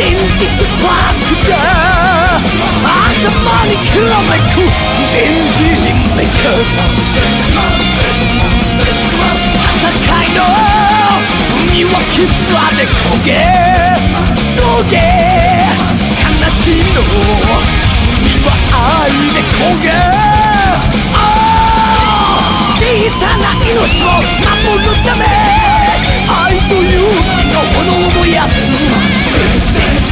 実パークだ頭にきらめくエンジンメーカ戦いの身は牙で焦げ焦げ悲しみの身は愛で焦げ。小さな命を守るため愛と勇気の炎を燃やす。Stand, stand